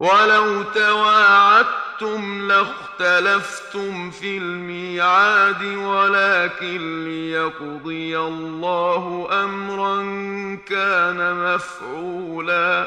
ولو تواعدتم لاختلفتم في الميعاد ولكن ليقضي الله أمرا كان مفعولا.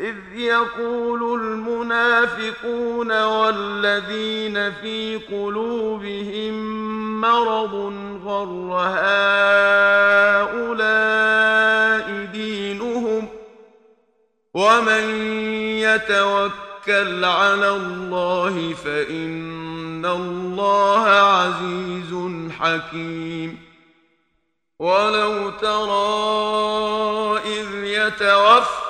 إذ يقول المنافقون والذين في قلوبهم مرض غر هؤلاء دينهم ومن يتوكل على الله فإن الله عزيز حكيم ولو ترى إذ يتوفى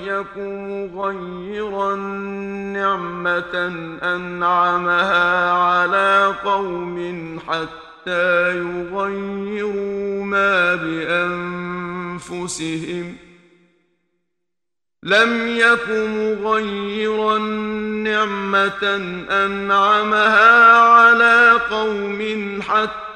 لكم غير نعمة أنعمها على قوم حتى يغيروا ما بأنفسهم لم يكن غير نعمة أنعمها على قوم حتى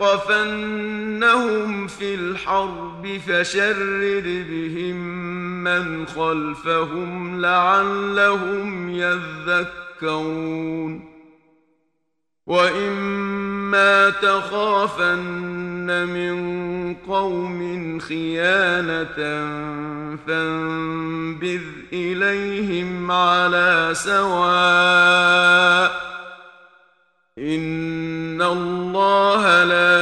وفنهم فِي الْحَرْبِ فَشَرِّدْ بِهِمْ مَنْ خَلْفَهُمْ لَعَلَّهُمْ يَذَّكَّرُونَ وَإِمَّا تَخَافَنَّ مِنْ قَوْمٍ خِيَانَةً فَانْبِذْ إِلَيْهِمْ عَلَى سَوَاءٍ إِنَّ اللَّهَ لَا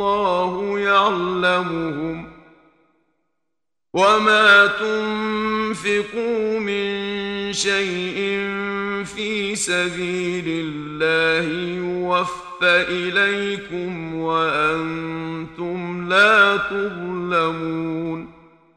الله يعلمهم وما تنفقوا من شيء في سبيل الله يوفى إليكم وأنتم لا تظلمون